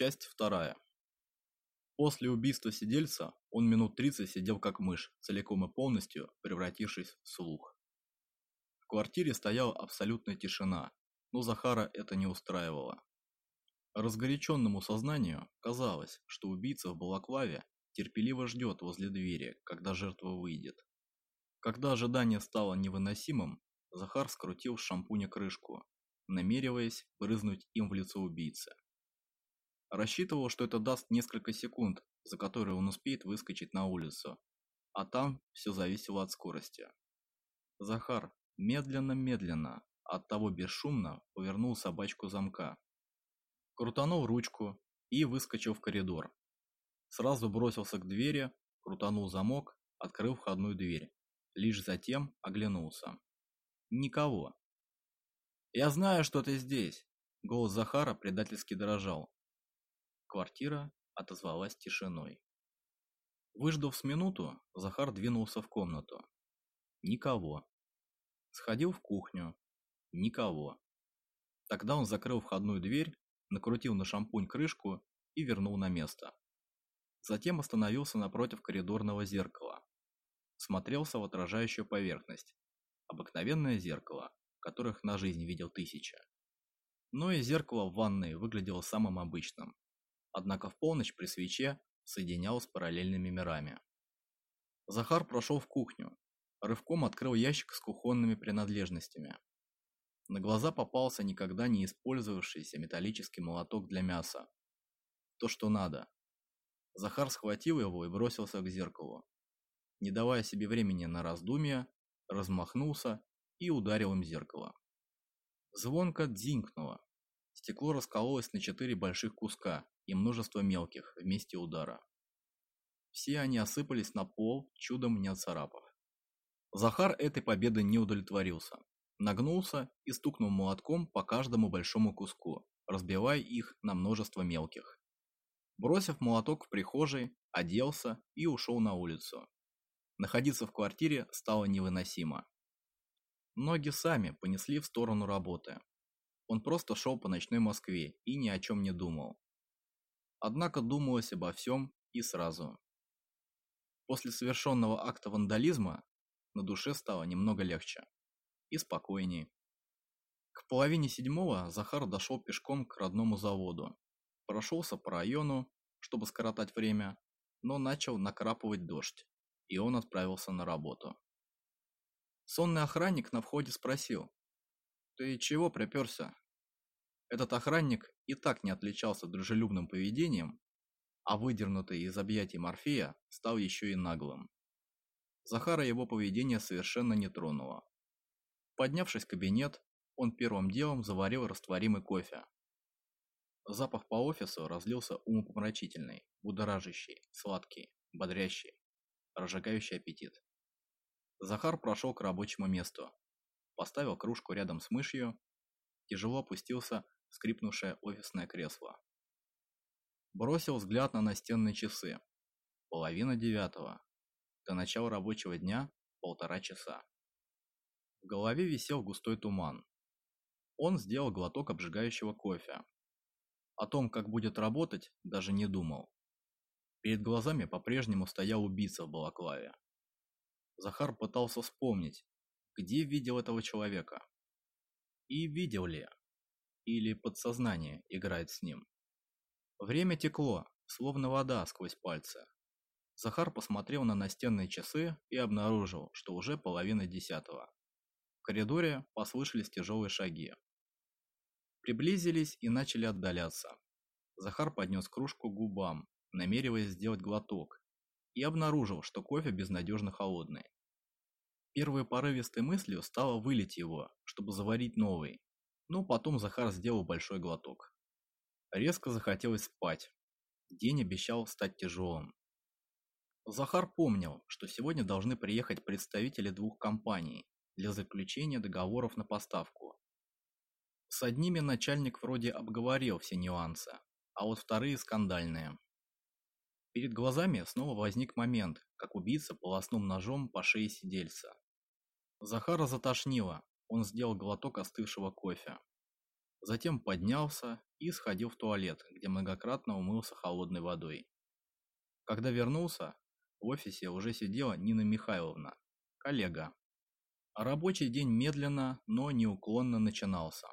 Часть вторая. После убийства сидельца он минут 30 сидел как мышь, целиком и полностью превратившись в слух. В квартире стояла абсолютная тишина, но Захара это не устраивало. Разгоряченному сознанию казалось, что убийца в балаклаве терпеливо ждет возле двери, когда жертва выйдет. Когда ожидание стало невыносимым, Захар скрутил с шампуня крышку, намереваясь брызнуть им в лицо убийцы. Рассчитывал, что это даст несколько секунд, за которые он успеет выскочить на улицу, а там все зависело от скорости. Захар медленно-медленно, оттого бесшумно повернул собачку замка. Крутанул ручку и выскочил в коридор. Сразу бросился к двери, крутанул замок, открыл входную дверь. Лишь затем оглянулся. Никого. «Я знаю, что ты здесь!» Голос Захара предательски дрожал. Квартира отозвалась тишиной. Выждав с минуту, Захар двинулся в комнату. Никого. Сходил в кухню. Никого. Тогда он закрыл входную дверь, накрутил на шампунь крышку и вернул на место. Затем остановился напротив коридорного зеркала. Смотрелся в отражающую поверхность. Обыкновенное зеркало, которых на жизнь видел тысяча. Но и зеркало в ванной выглядело самым обычным, однако в полночь при свече соединялось с параллельными мирами. Захар прошел в кухню, рывком открыл ящик с кухонными принадлежностями. На глаза попался никогда не использовавшийся металлический молоток для мяса. То, что надо. Захар схватил его и бросился к зеркалу. Не давая себе времени на раздумья, размахнулся и ударил им зеркало. Звонко дзинкнуло. Стекло раскололось на четыре больших куска, и множество мелких вместе удара. Все они осыпались на пол, чудом не отцарапав. Захар этой победы не удовлетворился. Нагнулся и стукнул молотком по каждому большому куску, разбивая их на множество мелких. Бросив молоток в прихожей, оделся и ушел на улицу. Находиться в квартире стало невыносимо. Ноги сами понесли в сторону работы. Он просто шел по ночной Москве и ни о чем не думал. Однако думалось обо всем и сразу. После совершенного акта вандализма на душе стало немного легче и спокойнее. К половине седьмого Захар дошел пешком к родному заводу. Прошелся по району, чтобы скоротать время, но начал накрапывать дождь, и он отправился на работу. Сонный охранник на входе спросил, «Ты чего приперся?» Этот охранник и так не отличался дружелюбным поведением, а выдернутый из объятий Морфея стал еще и наглым. Захара его поведение совершенно не тронуло. Поднявшись в кабинет, он первым делом заварил растворимый кофе. Запах по офису разлился умопомрачительный, будоражащий, сладкий, бодрящий, разжигающий аппетит. Захар прошел к рабочему месту, поставил кружку рядом с мышью, тяжело опустился скрипнувшее офисное кресло. Бросил взгляд на настенные часы. Половина девятого. До начала рабочего дня полтора часа. В голове висел густой туман. Он сделал глоток обжигающего кофе. О том, как будет работать, даже не думал. Перед глазами по-прежнему стоял убийца в балаклаве. Захар пытался вспомнить, где видел этого человека. И видел ли или подсознание играет с ним. Время текло, словно вода сквозь пальцы. Захар посмотрел на настенные часы и обнаружил, что уже половина десятого. В коридоре послышались тяжелые шаги. Приблизились и начали отдаляться. Захар поднес кружку к губам, намереваясь сделать глоток, и обнаружил, что кофе безнадежно холодный. Первой порывистой мыслью стало вылить его, чтобы заварить новый, но потом Захар сделал большой глоток. Резко захотелось спать. День обещал стать тяжелым. Захар помнил, что сегодня должны приехать представители двух компаний для заключения договоров на поставку. С одними начальник вроде обговорил все нюансы, а вот вторые скандальные. Перед глазами снова возник момент, как убийца полоснул ножом по шее сидельца. Захара затошнило, он сделал глоток остывшего кофе. Затем поднялся и сходил в туалет, где многократно умылся холодной водой. Когда вернулся, в офисе уже сидела Нина Михайловна, коллега. Рабочий день медленно, но неуклонно начинался.